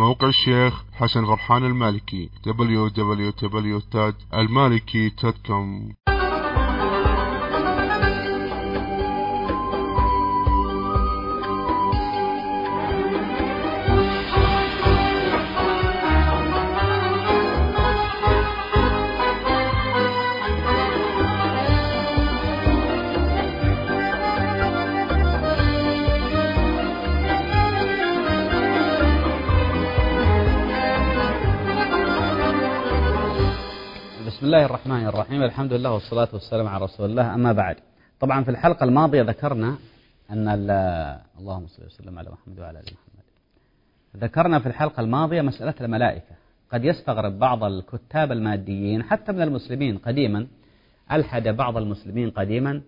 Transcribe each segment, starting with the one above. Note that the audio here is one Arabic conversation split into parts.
موقع الشيخ حسن فرحان المالكي www.المالكي.com الرحمن الرحيم. الحمد لله والصلاة والسلام على رسول الله. أما بعد طبعا في الحلقة الماضية ذكرنا أن اللهم صل وسلم على محمد وعلى آل محمد. ذكرنا في الحلقة الماضية مسألة الملائكة. قد يستغرب بعض الكتاب الماديين حتى من المسلمين قديما ألحد بعض المسلمين قديما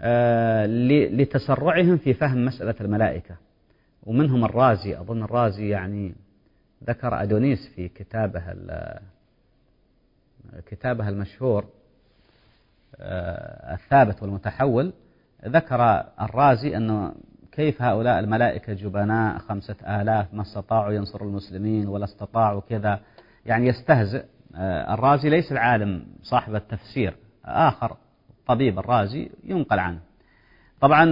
آه، لتسرعهم في فهم مسألة الملائكة. ومنهم الرازي أظن الرازي يعني ذكر أدونيس في كتابه كتابها المشهور آه، الثابت والمتحول ذكر الرازي أنه كيف هؤلاء الملائكة جبناء خمسة آلاف ما استطاعوا ينصروا المسلمين ولا استطاعوا كذا يعني يستهزئ. آه، الرازي ليس العالم صاحب التفسير آخر طبيب الرازي ينقل عنه. طبعا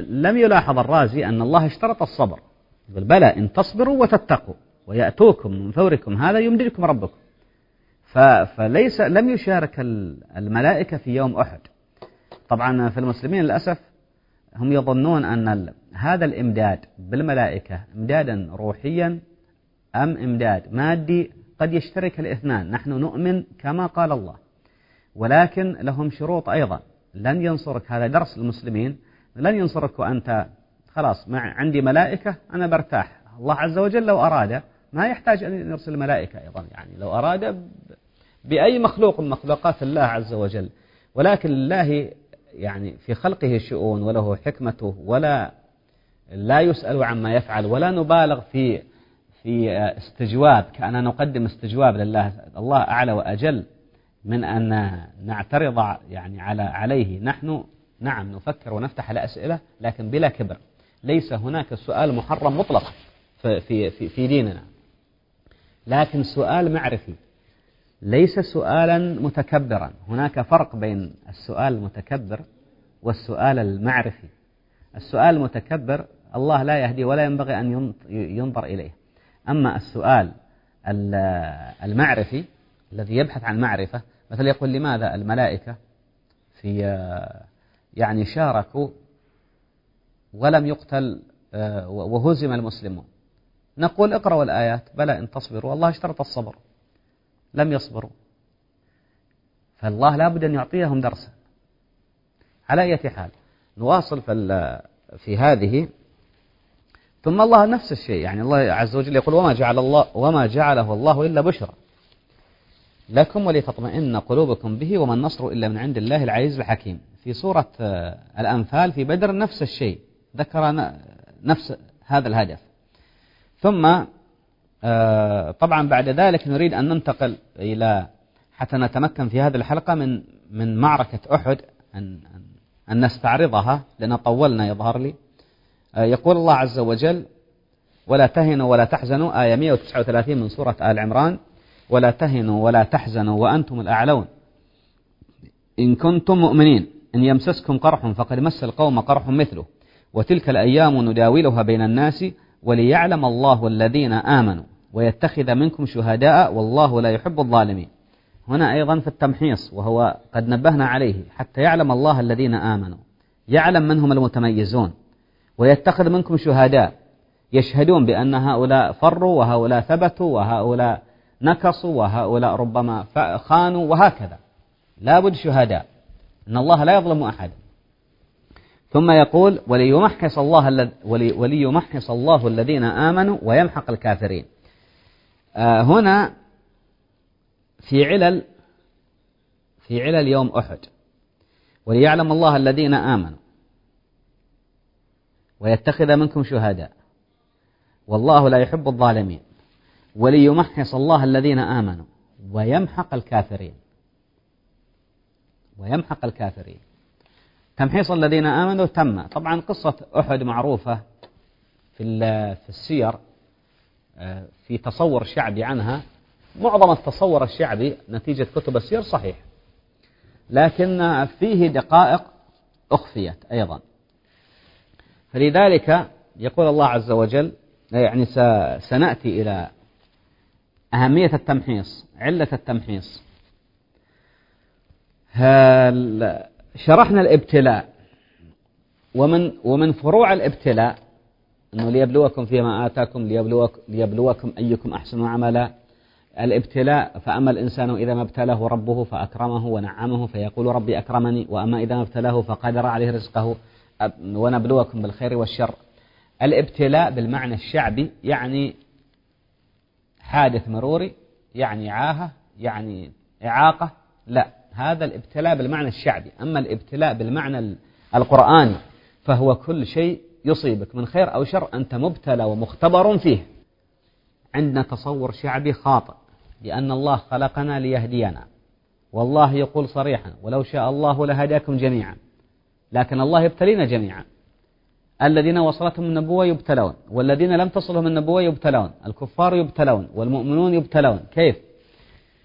لم يلاحظ الرازي أن الله اشترط الصبر يقول بلى إن تصبروا وتتقوا ويأتوكم من فوركم هذا يمددكم ربكم. فليس لم يشارك الملائكة في يوم أحد. طبعا في المسلمين للأسف هم يظنون أن هذا الإمداد بالملائكة إمدادا روحيا أم إمداد مادي قد يشترك الاثنان. نحن نؤمن كما قال الله ولكن لهم شروط أيضا. لن ينصرك هذا درس المسلمين لن ينصرك وأنت خلاص مع عندي ملائكة أنا برتاح. الله عز وجل لو أراد ما يحتاج أن يرسل ملائكة أيضا يعني لو أراد بأي مخلوق من مخلوقات الله عز وجل. ولكن الله يعني في خلقه شؤون وله حكمته ولا لا يسأل عما يفعل ولا نبالغ في في استجواب. كأننا نقدم استجواب لله. الله أعلى وأجل من أن نعترض يعني على عليه. نحن نعم نفكر ونفتح الأسئلة لكن بلا كبر. ليس هناك سؤال محرم مطلقا في, في, في ديننا. لكن سؤال معرفي. ليس سؤالا متكبرا. هناك فرق بين السؤال المتكبر والسؤال المعرفي. السؤال المتكبر الله لا يهدي ولا ينبغي أن ينظر إليه. أما السؤال المعرفي الذي يبحث عن معرفة مثل يقول لماذا الملائكة في يعني شاركوا ولم يقتل وهزم المسلمون؟ نقول اقرأوا الآيات بلى إن تصبروا والله اشترط الصبر. لم يصبروا. فالله لابد أن يعطيهم درسا. على أي حال نواصل في, هذه. ثم الله نفس الشيء يعني الله عز وجل يقول وما جعل الله وما جعله الله إلا بشرى لكم ولتطمئن قلوبكم به وما النصر إلا من عند الله العزيز الحكيم. في سورة الأنفال في بدر نفس الشيء ذكر نفس هذا الهدف. ثم آه، طبعا بعد ذلك نريد أن ننتقل إلى حتى نتمكن في هذه الحلقة من من معركة أحد أن أن نستعرضها لأن طولنا يظهر لي. آه، يقول الله عز وجل ولا تهنوا ولا تحزنوا آية 139 من سورة آل عمران. ولا تهنوا ولا تحزنوا وأنتم الأعلون إن كنتم مؤمنين إن يمسسكم قرح فقد مس القوم قرح مثله وتلك الأيام نداولها بين الناس وليعلم الله الذين آمنوا ويتخذ منكم شهداء والله لا يحب الظالمين. هنا أيضا في التمحيص وهو قد نبهنا عليه حتى يعلم الله الذين آمنوا. يعلم من هم المتميزون ويتخذ منكم شهداء. يشهدون بأن هؤلاء فروا وهؤلاء ثبتوا وهؤلاء نكصوا وهؤلاء ربما خانوا وهكذا. لابد شهداء. إن الله لا يظلم أحد. ثم يقول وليمحص الله وليمحص الله الذين آمنوا ويمحق الكافرين. آه، هنا في علل في علل يوم أحد. وليعلم الله الذين آمنوا. ويتخذ منكم شهداء. والله لا يحب الظالمين. وليمحص الله الذين آمنوا. ويمحق الكافرين. ويمحق الكافرين. تمحيص الذين آمنوا تم. طبعا قصة أحد معروفة في في السير آه، في تصور شعبي عنها. معظم التصور الشعبي نتيجة كتب السير صحيح لكن فيه دقائق أخفيت أيضا. فلذلك يقول الله عز وجل يعني سنأتي إلى أهمية التمحيص علة التمحيص. شرحنا الابتلاء. ومن ومن فروع الابتلاء إنه ليبلوكم فيما آتاكم ليبلوك ليبلوكم أيكم أحسن عملا. الابتلاء فأما الإنسان إذا ما ابتلاه ربه فأكرمه ونعمه فيقول ربي أكرمني وأما إذا ما ابتلاه فقدر عليه رزقه. ونبلوكم بالخير والشر. الابتلاء بالمعنى الشعبي يعني حادث مروري يعني عاهة يعني إعاقة لا. هذا الابتلاء بالمعنى الشعبي. أما الابتلاء بالمعنى القرآني فهو كل شيء يصيبك من خير أو شر أنت مبتلى ومختبر فيه. عندنا تصور شعبي خاطئ لأن الله خلقنا ليهدينا. والله يقول صريحا ولو شاء الله لهداكم جميعا. لكن الله يبتلينا جميعا. الذين وصلتهم النبوة يبتلون والذين لم تصلهم النبوة يبتلون الكفار يبتلون والمؤمنون يبتلون. كيف؟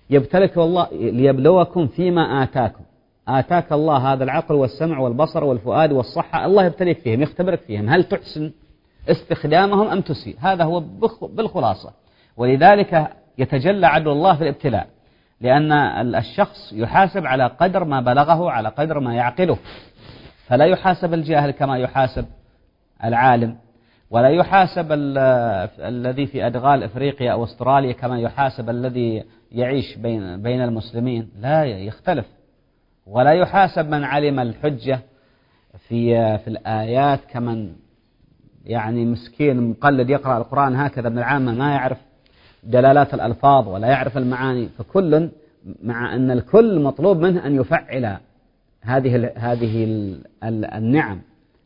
يبتلك الله ليبلوكم فيما آتاكم. آتاك الله هذا العقل والسمع والبصر والفؤاد والصحة الله يبتليك فيهم يختبرك فيهم. هل تحسن استخدامهم أم تسيء؟ هذا هو بالخلاصة. ولذلك يتجلى عدل الله في الابتلاء لأن الشخص يحاسب على قدر ما بلغه على قدر ما يعقله. فلا يحاسب الجاهل كما يحاسب العالم. ولا يحاسب الذي في أدغال إفريقيا أو أستراليا كما يحاسب الذي يعيش بين بين المسلمين. لا يختلف. ولا يحاسب من علم الحجة في في الآيات كمن يعني مسكين مقلد يقرأ القرآن. هكذا من العامة ما يعرف دلالات الألفاظ ولا يعرف المعاني. فكل مع أن الكل مطلوب منه أن يفعل هذه هذه النعم.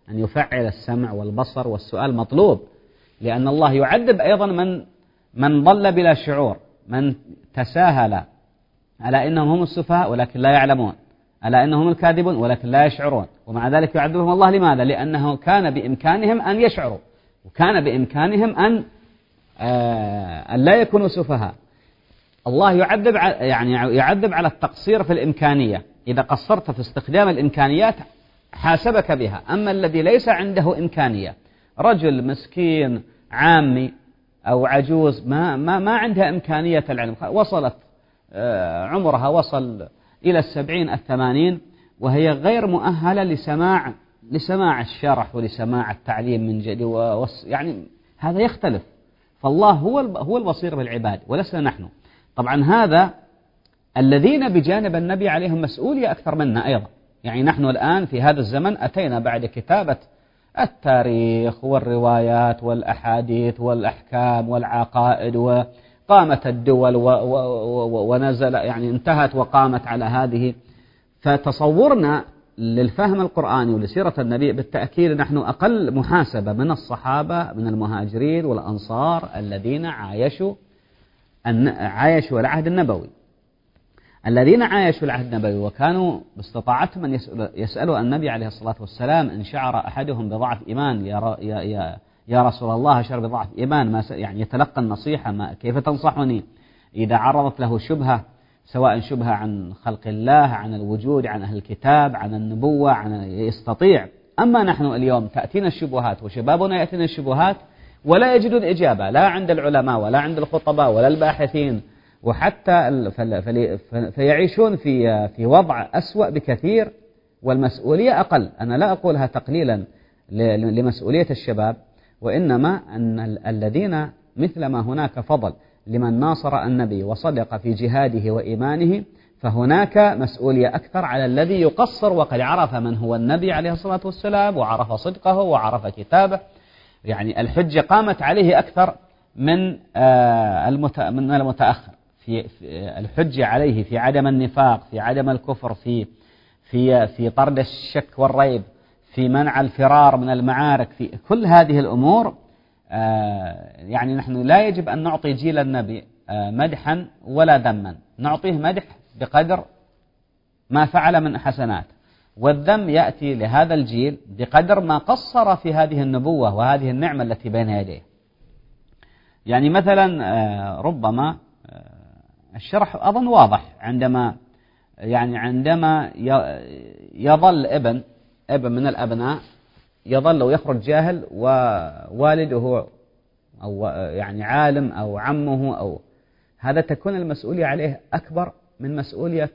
أن يفعل السمع والبصر والسؤال مطلوب لأن الله يعذب أيضا من من ضل بلا شعور من تساهل. على إنهم هم السفهاء ولكن لا يعلمون. على إنهم الكاذبون ولكن لا يشعرون. ومع ذلك يعذبهم الله لماذا؟ لأنه كان بإمكانهم أن يشعروا وكان بإمكانهم أن آه أن لا يكونوا سفهاء. الله يعذب يعني يعذب على التقصير في الإمكانية. إذا قصرت في استخدام الإمكانيات حاسبك بها. أما الذي ليس عنده إمكانية رجل مسكين عامي أو عجوز ما, ما, ما عندها إمكانية العلم. وصلت آه، عمرها وصل إلى السبعين الثمانين وهي غير مؤهلة لسماع لسماع الشرح ولسماع التعليم من جديد يعني هذا يختلف. فالله هو هو البصير بالعباد ولسنا نحن. طبعا هذا الذين بجانب النبي عليهم مسؤولية أكثر منا أيضا. يعني نحن الآن في هذا الزمن أتينا بعد كتابة التاريخ والروايات والأحاديث والأحكام والعقائد وقامت الدول ونزل يعني انتهت وقامت على هذه. فتصورنا للفهم القرآني ولسيرة النبي بالتأكيد نحن أقل محاسبة من الصحابة من المهاجرين والأنصار الذين عايشوا عايشوا العهد النبوي. الذين عايشوا العهد النبوي وكانوا باستطاعتهم أن يسألوا النبي عليه الصلاة والسلام إن شعر أحدهم بضعف إيمان يا, يا, يا رسول الله شعر بضعف إيمان ما يعني يتلقى النصيحة ما كيف تنصحني؟ إذا عرضت له شبهة سواء شبهة عن خلق الله عن الوجود عن أهل الكتاب عن النبوة عن يستطيع. أما نحن اليوم تأتينا الشبهات وشبابنا يأتينا الشبهات ولا يجدون إجابة لا عند العلماء ولا عند الخطباء ولا الباحثين. وحتى فيعيشون في في وضع أسوأ بكثير والمسؤولية أقل. أنا لا أقولها تقليلا لمسؤولية الشباب وإنما أن الذين مثلما هناك فضل لمن ناصر النبي وصدق في جهاده وإيمانه فهناك مسؤولية أكثر على الذي يقصر. وقد عرف من هو النبي عليه الصلاة والسلام وعرف صدقه وعرف كتابه. يعني الحجة قامت عليه أكثر من آه، من المتأخر. في الحجة عليه في عدم النفاق في عدم الكفر في في في طرد الشك والريب في منع الفرار من المعارك في كل هذه الأمور آه، يعني نحن لا يجب أن نعطي جيل النبي آه، مدحا ولا ذما. نعطيه مدح بقدر ما فعل من حسنات. والذم يأتي لهذا الجيل بقدر ما قصر في هذه النبوة وهذه النعمة التي بين يديه. يعني مثلا آه، ربما الشرح أظن واضح عندما يعني عندما يظل ابن ابن من الأبناء يظل ويخرج جاهل ووالده أو يعني عالم أو عمه أو هذا تكون المسؤولية عليه أكبر من مسؤولية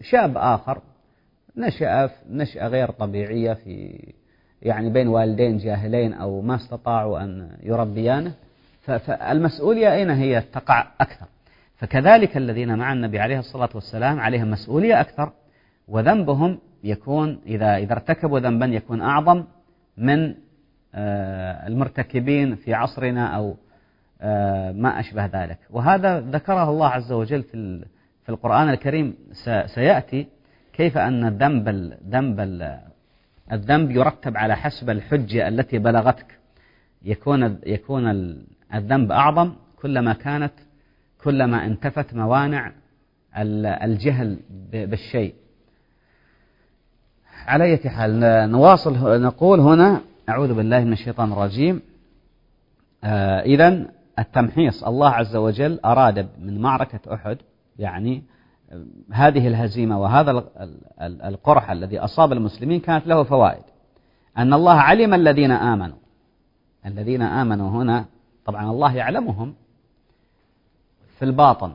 شاب آخر. نشأ نشأة غير طبيعية في يعني بين والدين جاهلين أو ما استطاعوا أن يربيانه. فالمسؤولية أين هي؟ تقع أكثر. فكذلك الذين مع النبي عليه الصلاة والسلام عليهم مسؤولية أكثر وذنبهم يكون إذا إذا ارتكبوا ذنبا يكون أعظم من آه، المرتكبين في عصرنا أو آه، ما أشبه ذلك. وهذا ذكره الله عز وجل في في القرآن الكريم. سيأتي كيف أن الذنب الذنب الذنب يرتب على حسب الحجة التي بلغتك. يكون يكون الذنب أعظم كلما كانت كلما انتفت موانع الجهل بالشيء. على أي حال نواصل نقول هنا أعوذ بالله من الشيطان الرجيم. آه إذا التمحيص الله عز وجل أراد من معركة أحد يعني هذه الهزيمة وهذا القرح الذي أصاب المسلمين كانت له فوائد. أن الله علم الذين آمنوا. الذين آمنوا هنا طبعا الله يعلمهم في الباطن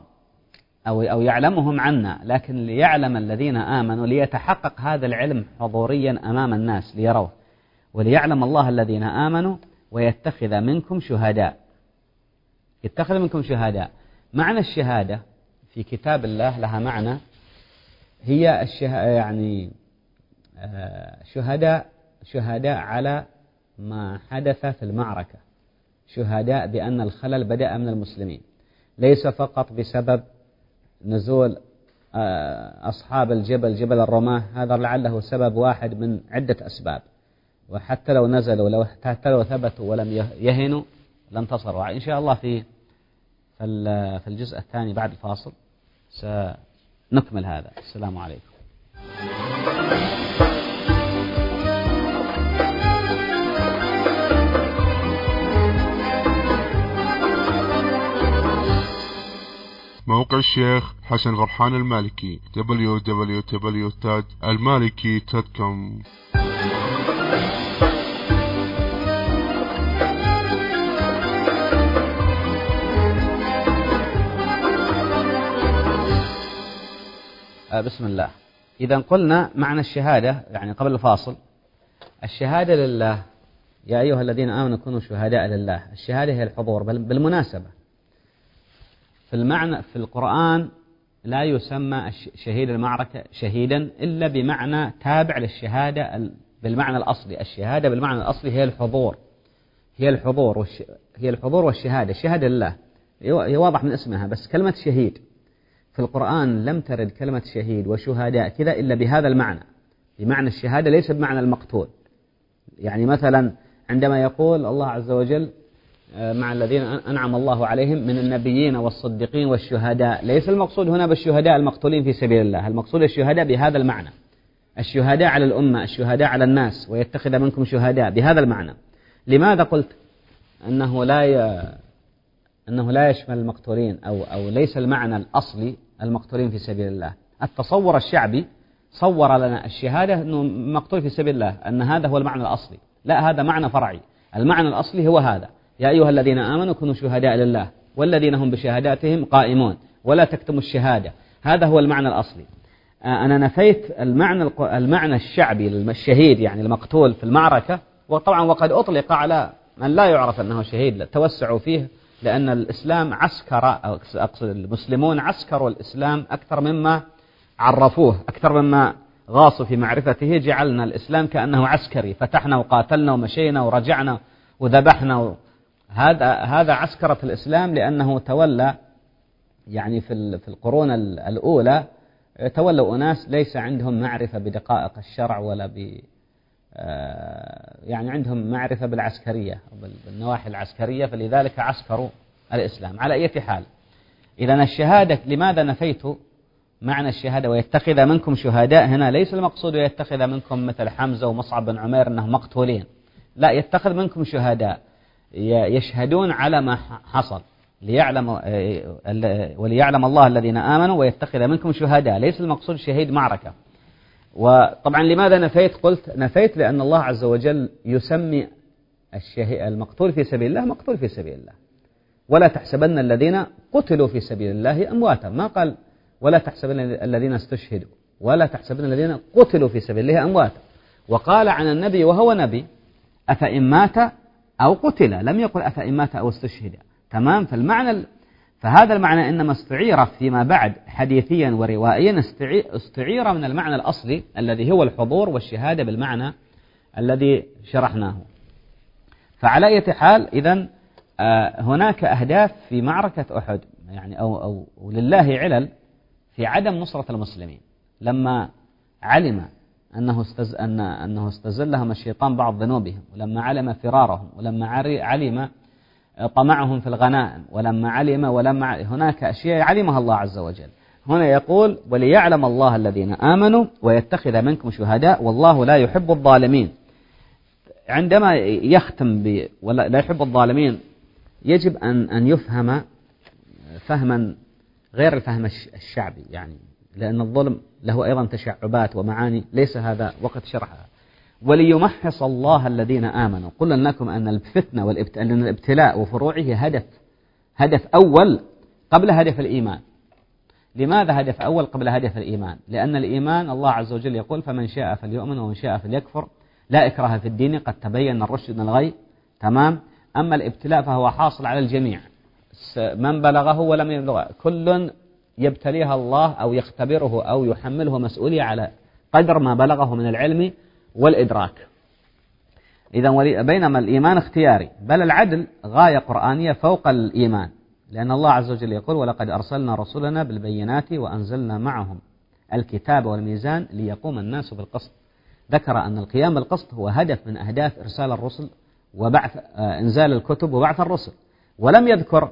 أو أو يعلمهم عنا لكن ليعلم الذين آمنوا ليتحقق هذا العلم حضوريا أمام الناس ليروه. وليعلم الله الذين آمنوا ويتخذ منكم شهداء. يتخذ منكم شهداء. معنى الشهادة في كتاب الله لها معنى هي الشه... يعني آه، شهداء شهداء على ما حدث في المعركة. شهداء بأن الخلل بدأ من المسلمين. ليس فقط بسبب نزول آه، أصحاب الجبل جبل الرماة هذا لعله سبب واحد من عدة أسباب. وحتى لو نزلوا لو حتى لو ثبتوا ولم يهنوا لانتصروا إن شاء الله في في الجزء الثاني بعد الفاصل سنكمل هذا. السلام عليكم. موقع الشيخ حسن فرحان المالكي www.almaliki.com آه، بسم الله. إذا قلنا معنى الشهادة يعني قبل الفاصل الشهادة لله. يا أيها الذين آمنوا كونوا شهداء لله. الشهادة هي الحضور بل بالمناسبة. في المعنى في القرآن لا يسمى شهيد المعركة شهيدا إلا بمعنى تابع للشهادة بالمعنى الأصلي. الشهادة بالمعنى الأصلي هي الحضور. هي الحضور. هي الحضور والشهادة. الشهادة لله هي واضح من اسمها بس كلمة شهيد. في القرآن لم ترد كلمة شهيد وشهداء كذا إلا بهذا المعنى. بمعنى الشهادة ليس بمعنى المقتول. يعني مثلا عندما يقول الله عز وجل مع الذين أنعم الله عليهم من النبيين والصديقين والشهداء. ليس المقصود هنا بالشهداء المقتولين في سبيل الله. المقصود الشهداء بهذا المعنى. الشهداء على الأمة الشهداء على الناس ويتخذ منكم شهداء بهذا المعنى. لماذا قلت أنه لا ي... أنه لا يشمل المقتولين أو أو ليس المعنى الأصلي المقتولين في سبيل الله؟ التصور الشعبي صور لنا الشهادة أنه مقتول في سبيل الله أن هذا هو المعنى الأصلي. لا هذا معنى فرعي. المعنى الأصلي هو هذا. يا أيها الذين آمنوا كونوا شهداء لله والذين هم بشهاداتهم قائمون ولا تكتموا الشهادة. هذا هو المعنى الأصلي. آه، أنا نفيت المعنى المعنى الشعبي الشهيد يعني المقتول في المعركة وطبعا وقد أطلق على من لا يعرف أنه شهيد توسعوا فيه لأن الإسلام عسكر أقصد المسلمون عسكروا الإسلام أكثر مما عرفوه أكثر مما غاصوا في معرفته جعلنا الإسلام كأنه عسكري فتحنا وقاتلنا ومشينا ورجعنا وذبحنا هذا هذا عسكرة الإسلام لأنه تولى يعني في في القرون الأولى تولوا أناس ليس عندهم معرفة بدقائق الشرع ولا ب آه، يعني عندهم معرفة بالعسكرية بالنواحي العسكرية فلذلك عسكروا الإسلام. على أي حال إذا الشهادة لماذا نفيت معنى الشهادة؟ ويتخذ منكم شهداء؟ هنا ليس المقصود يتخذ منكم مثل حمزة ومصعب بن عمير أنهم مقتولين. لا يتخذ منكم شهداء. يشهدون على ما حصل. ليعلم وليعلم الله الذين آمنوا ويتخذ منكم شهداء. ليس المقصود شهيد معركة. وطبعا لماذا نفيت؟ قلت نفيت لأن الله عز وجل يسمي المقتول في سبيل الله مقتول في سبيل الله. ولا تحسبن الذين قتلوا في سبيل الله أمواتا. ما قال ولا تحسبن الذين استشهدوا. ولا تحسبن الذين قتلوا في سبيل الله أمواتا. وقال عن النبي وهو نبي أفإن مات أو قتل لم يقل أفإن مات أو استشهد. تمام؟ فالمعنى فهذا المعنى إنما استعير فيما بعد حديثيا وروائيا استعير من المعنى الأصلي الذي هو الحضور والشهادة بالمعنى الذي شرحناه. فعلى أي حال إذا آه، هناك أهداف في معركة أحد يعني أو, أو لله علل في عدم نصرة المسلمين. لما علم أنه, استز... أن... أنه استزلهم الشيطان بعض ذنوبهم ولما علم فرارهم ولما علم طمعهم في الغنائم ولما علم ولما هناك أشياء علمها الله عز وجل. هنا يقول وليعلم الله الذين آمنوا ويتخذ منكم شهداء والله لا يحب الظالمين. عندما يختم ب ولا لا يحب الظالمين يجب أن أن يفهم فهما غير الفهم الشعبي يعني لأن الظلم له أيضا تشعبات ومعاني ليس هذا وقت شرحها. وليمحص الله الذين آمنوا. قلنا لكم أن الفتنة والابتلاء وفروعه هدف هدف أول قبل هدف الإيمان. لماذا هدف أول قبل هدف الإيمان؟ لأن الإيمان الله عز وجل يقول فمن شاء فليؤمن ومن شاء فليكفر لا إكراه في الدين قد تبين الرشد من الغي. تمام؟ أما الابتلاء فهو حاصل على الجميع. من بلغه ولم يبلغه. كل يبتليها الله أو يختبره أو يحمله مسؤولية على قدر ما بلغه من العلم والإدراك. إذا بينما الإيمان اختياري بل العدل غاية قرآنية فوق الإيمان لأن الله عز وجل يقول ولقد أرسلنا رسلنا بالبينات وأنزلنا معهم الكتاب والميزان ليقوم الناس بالقسط. ذكر أن القيام بالقسط هو هدف من أهداف إرسال الرسل وبعث آه، إنزال الكتب وبعث الرسل ولم يذكر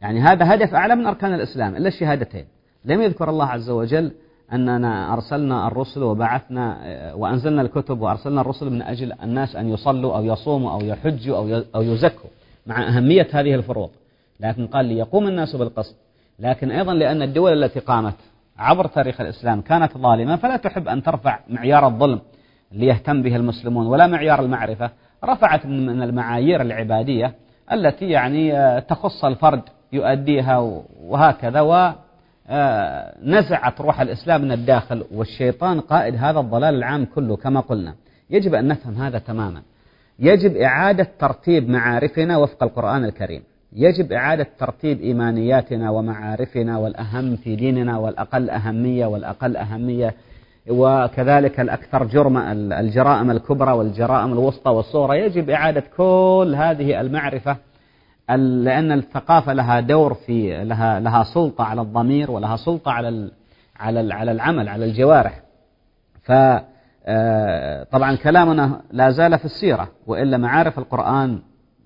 يعني هذا هدف أعلى من أركان الإسلام إلا الشهادتين. لم يذكر الله عز وجل أننا أرسلنا الرسل وبعثنا وأنزلنا الكتب وأرسلنا الرسل من أجل الناس أن يصلوا أو يصوموا أو يحجوا أو أو يزكوا مع أهمية هذه الفروض. لكن قال ليقوم الناس بالقسط. لكن أيضا لأن الدول التي قامت عبر تاريخ الإسلام كانت ظالمة فلا تحب أن ترفع معيار الظلم ليهتم به المسلمون ولا معيار المعرفة. رفعت من المعايير العبادية التي يعني تخص الفرد يؤديها وهكذا ونزعت روح الإسلام من الداخل والشيطان قائد هذا الضلال العام كله كما قلنا. يجب أن نفهم هذا تماما. يجب إعادة ترتيب معارفنا وفق القرآن الكريم. يجب إعادة ترتيب إيمانياتنا ومعارفنا والأهم في ديننا والأقل أهمية والأقل أهمية وكذلك الأكثر جرما الجرائم الكبرى والجرائم الوسطى والصغرى. يجب إعادة كل هذه المعرفة لأن الثقافة لها دور في لها لها سلطة على الضمير ولها سلطة على على على العمل على الجوارح. ف آه، طبعا كلامنا لا زال في السيرة وإلا معارف القرآن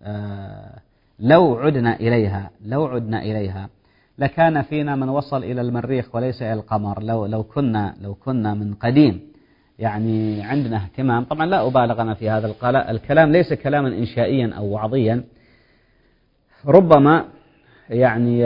آه، لو عدنا إليها لو عدنا إليها لكان فينا من وصل إلى المريخ وليس إلى القمر لو لو كنا لو كنا من قديم يعني عندنا اهتمام طبعا لا أبالغ أنا في هذا الكلام ليس كلاما إنشائيا أو وعظيا ربما يعني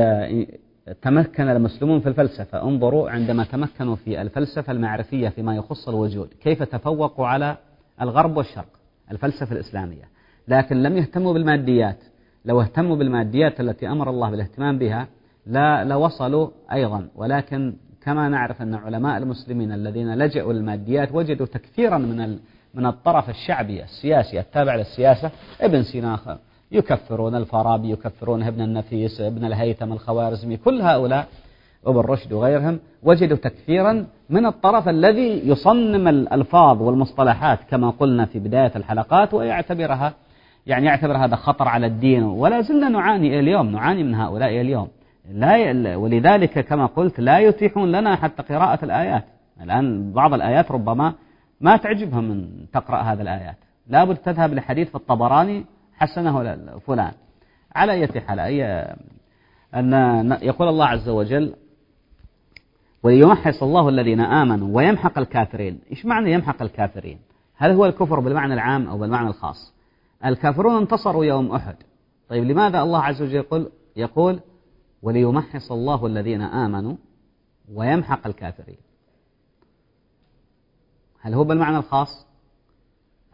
تمكن المسلمون في الفلسفة. انظروا عندما تمكنوا في الفلسفة المعرفية فيما يخص الوجود كيف تفوقوا على الغرب والشرق الفلسفة الإسلامية. لكن لم يهتموا بالماديات. لو اهتموا بالماديات التي أمر الله بالاهتمام بها لا لوصلوا أيضا. ولكن كما نعرف أن علماء المسلمين الذين لجأوا للماديات وجدوا تكثيرا من من الطرف الشعبي السياسي التابع للسياسة ابن سينا يكفرون الفارابي يكفرون ابن النفيس ابن الهيثم الخوارزمي كل هؤلاء ابن رشد وغيرهم وجدوا تكفيرا من الطرف الذي يصنم الألفاظ والمصطلحات كما قلنا في بداية الحلقات ويعتبرها يعني يعتبر هذا خطر على الدين. ولا زلنا نعاني اليوم نعاني من هؤلاء اليوم. لا ولذلك كما قلت لا يتيحون لنا حتى قراءة الآيات. الآن بعض الآيات ربما ما تعجبهم من تقرأ هذه الآيات. لابد تذهب لحديث في الطبراني حسنه فلان. على أي حال أي أن يقول الله عز وجل وليمحص الله الذين آمنوا ويمحق الكافرين. إيش معنى يمحق الكافرين؟ هل هو الكفر بالمعنى العام أو بالمعنى الخاص؟ الكافرون انتصروا يوم أحد. طيب لماذا الله عز وجل يقول, يقول وليمحص الله الذين آمنوا ويمحق الكافرين. هل هو بالمعنى الخاص؟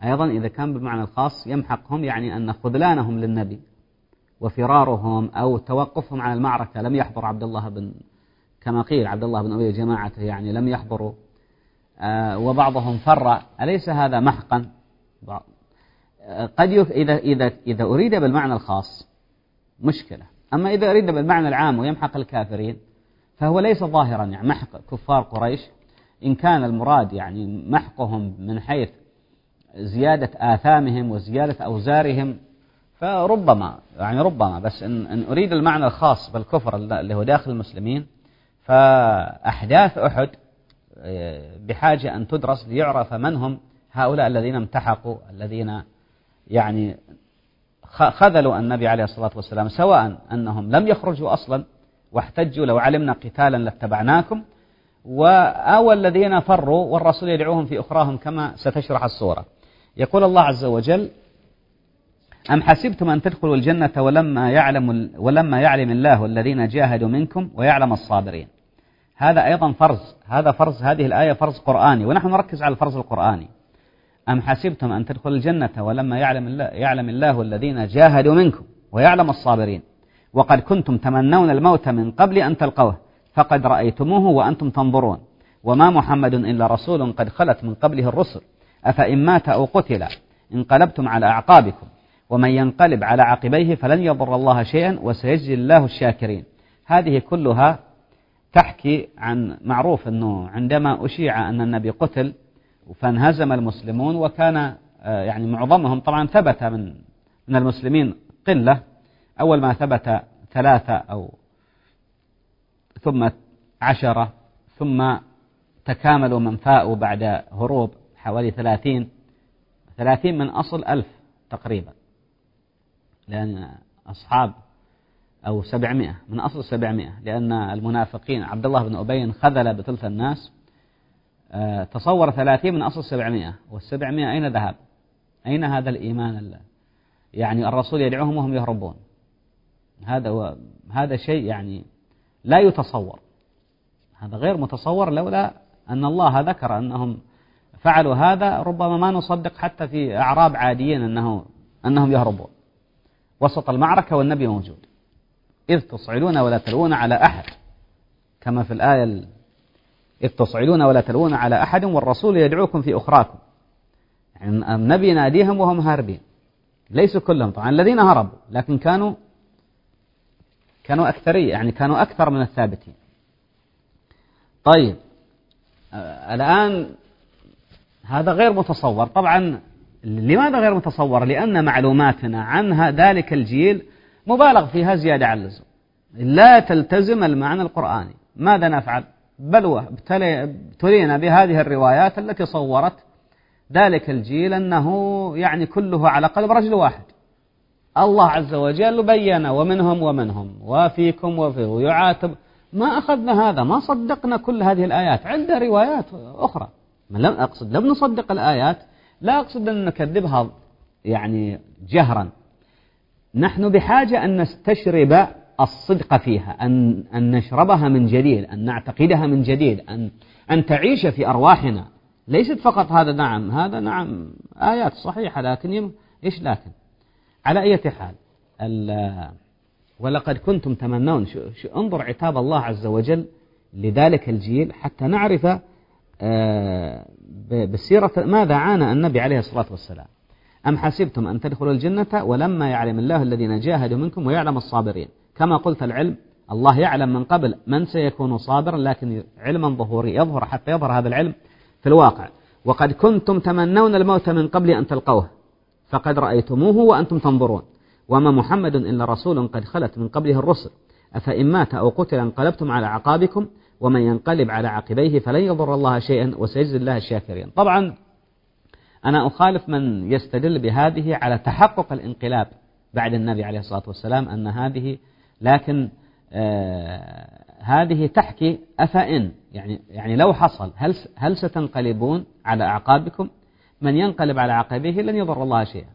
أيضا إذا كان بالمعنى الخاص يمحقهم يعني أن خذلانهم للنبي وفرارهم أو توقفهم عن المعركة لم يحضر عبد الله بن كما قيل عبد الله بن أبي جماعته يعني لم يحضروا. آه وبعضهم فر. أليس هذا محقا؟ قد إذا إذا إذا أريد بالمعنى الخاص مشكلة. أما إذا أريد بالمعنى العام ويمحق الكافرين فهو ليس ظاهرا يعني محق كفار قريش. إن كان المراد يعني محقهم من حيث زيادة آثامهم وزيادة أوزارهم فربما يعني ربما بس إن, إن أريد المعنى الخاص بالكفر اللي هو داخل المسلمين فأحداث أحد آه، بحاجة أن تدرس ليعرف من هم هؤلاء الذين امتحقوا الذين يعني خذلوا النبي عليه الصلاة والسلام سواء أنهم لم يخرجوا أصلا واحتجوا لو علمنا قتالا لاتبعناكم أو الذين فروا والرسول يدعوهم في أخراهم كما ستشرح الصورة. يقول الله عز وجل أم حسبتم أن تدخلوا الجنة ولما يعلم ولما يعلم الله الذين جاهدوا منكم ويعلم الصابرين؟ هذا أيضا فرض هذا فرض هذه الآية فرض قرآني ونحن نركز على الفرض القرآني. أم حسبتم أن تدخلوا الجنة ولما يعلم الله, يعلم الله الذين جاهدوا منكم ويعلم الصابرين؟ وقد كنتم تمنون الموت من قبل أن تلقوه فقد رأيتموه وأنتم تنظرون. وما محمد إلا رسول قد خلت من قبله الرسل. أفإن مات أو قتل انقلبتم على أعقابكم ومن ينقلب على عقبيه فلن يضر الله شيئا وسيجزي الله الشاكرين. هذه كلها تحكي عن معروف أنه عندما أشيع أن النبي قتل فانهزم المسلمون وكان آه، يعني معظمهم طبعا ثبت من من المسلمين قلة. أول ما ثبت ثلاثة أو ثم عشرة ثم تكاملوا من فاءوا بعد هروب حوالي ثلاثين ثلاثين من أصل ألف تقريبا. لأن أصحاب أو سبعمائة من أصل سبعمائة لأن المنافقين عبد الله بن أبي خذل بثلث الناس آه، تصور ثلاثين من أصل سبعمائة. والسبعمائة أين ذهب؟ أين هذا الإيمان يعني الرسول يدعوهم وهم يهربون. هذا هذا شيء يعني لا يتصور. هذا غير متصور لولا أن الله ذكر أنهم فعلوا هذا ربما ما نصدق حتى في أعراب عاديين أنه أنهم يهربون. وسط المعركة والنبي موجود. إذ تصعدون ولا تلوون على أحد. كما في الآية إذ تصعدون ولا تلوون على أحد والرسول يدعوكم في أخراكم. يعني النبي يناديهم وهم هاربين. ليسوا كلهم. طبعا الذين هربوا لكن كانوا كانوا أكثرية يعني كانوا أكثر من الثابتين. طيب آه، الآن هذا غير متصور. طبعا لماذا غير متصور؟ لأن معلوماتنا عن ذلك الجيل مبالغ فيها زيادة عن اللزوم. لا تلتزم المعنى القرآني. ماذا نفعل؟ بلوى ابتلينا بهذه الروايات التي صورت ذلك الجيل أنه يعني كله على قلب رجل واحد. الله عز وجل بين ومنهم ومنهم وفيكم وفيه ويعاتب. ما أخذنا هذا ما صدقنا كل هذه الآيات. عندنا روايات أخرى. لم أقصد لم نصدق الآيات لا أقصد أن نكذبها يعني جهرا. نحن بحاجة أن نستشرب الصدق فيها أن, أن نشربها من جديد أن نعتقدها من جديد أن, أن تعيش في أرواحنا. ليست فقط هذا نعم هذا نعم آيات صحيحة لكن إيش لكن؟ على أي حال ولقد كنتم تمنون شو شو انظر عتاب الله عز وجل لذلك الجيل حتى نعرف بسيرة ماذا عانى النبي عليه الصلاة والسلام؟ أم حسبتم أن تدخلوا الجنة ولما يعلم الله الذين جاهدوا منكم ويعلم الصابرين؟ كما قلت العلم الله يعلم من قبل من سيكون صابرا لكن علما ظهوري يظهر حتى يظهر هذا العلم في الواقع. وقد كنتم تمنون الموت من قبل أن تلقوه فقد رأيتموه وأنتم تنظرون. وما محمد إلا رسول قد خلت من قبله الرسل. أفإن مات أو قتل انقلبتم على عقابكم ومن ينقلب على عقبيه فلن يضر الله شيئا وسيجزي الله الشاكرين. طبعا أنا أخالف من يستدل بهذه على تحقق الانقلاب بعد النبي عليه الصلاة والسلام أن هذه لكن آه هذه تحكي أفإن يعني يعني لو حصل هل هل ستنقلبون على أعقابكم؟ من ينقلب على عقبيه لن يضر الله شيئا.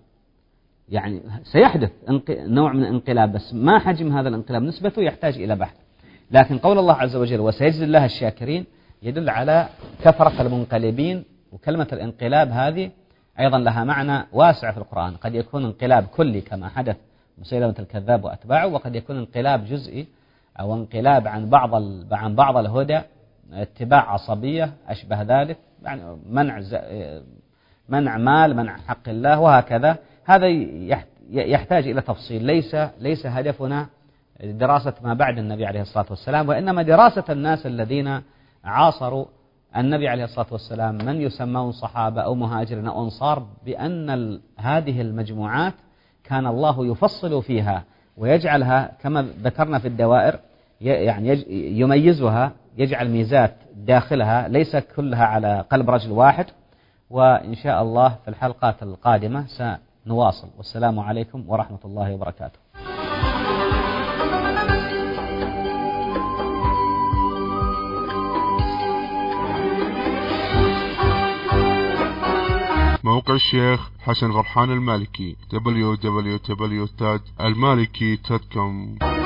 يعني سيحدث نوع من الانقلاب بس ما حجم هذا الانقلاب؟ نسبته يحتاج إلى بحث. لكن قول الله عز وجل وسيجزي الله الشاكرين يدل على كثرة المنقلبين وكلمة الانقلاب هذه أيضا لها معنى واسع في القرآن. قد يكون انقلاب كلي كما حدث مسيلمة الكذاب وأتباعه وقد يكون انقلاب جزئي أو انقلاب عن بعض عن بعض الهدى اتباع عصبية أشبه ذلك يعني منع منع مال منع حق الله وهكذا. هذا يحتاج إلى تفصيل. ليس ليس هدفنا دراسة ما بعد النبي عليه الصلاة والسلام وإنما دراسة الناس الذين عاصروا النبي عليه الصلاة والسلام من يسمون صحابة أو مهاجرين أو أنصار بأن هذه المجموعات كان الله يفصل فيها ويجعلها كما ذكرنا في الدوائر يعني يميزها يجعل ميزات داخلها ليس كلها على قلب رجل واحد وإن شاء الله في الحلقات القادمة سنواصل. والسلام عليكم ورحمة الله وبركاته. موقع الشيخ حسن غرحان المالكي www.المالكي.com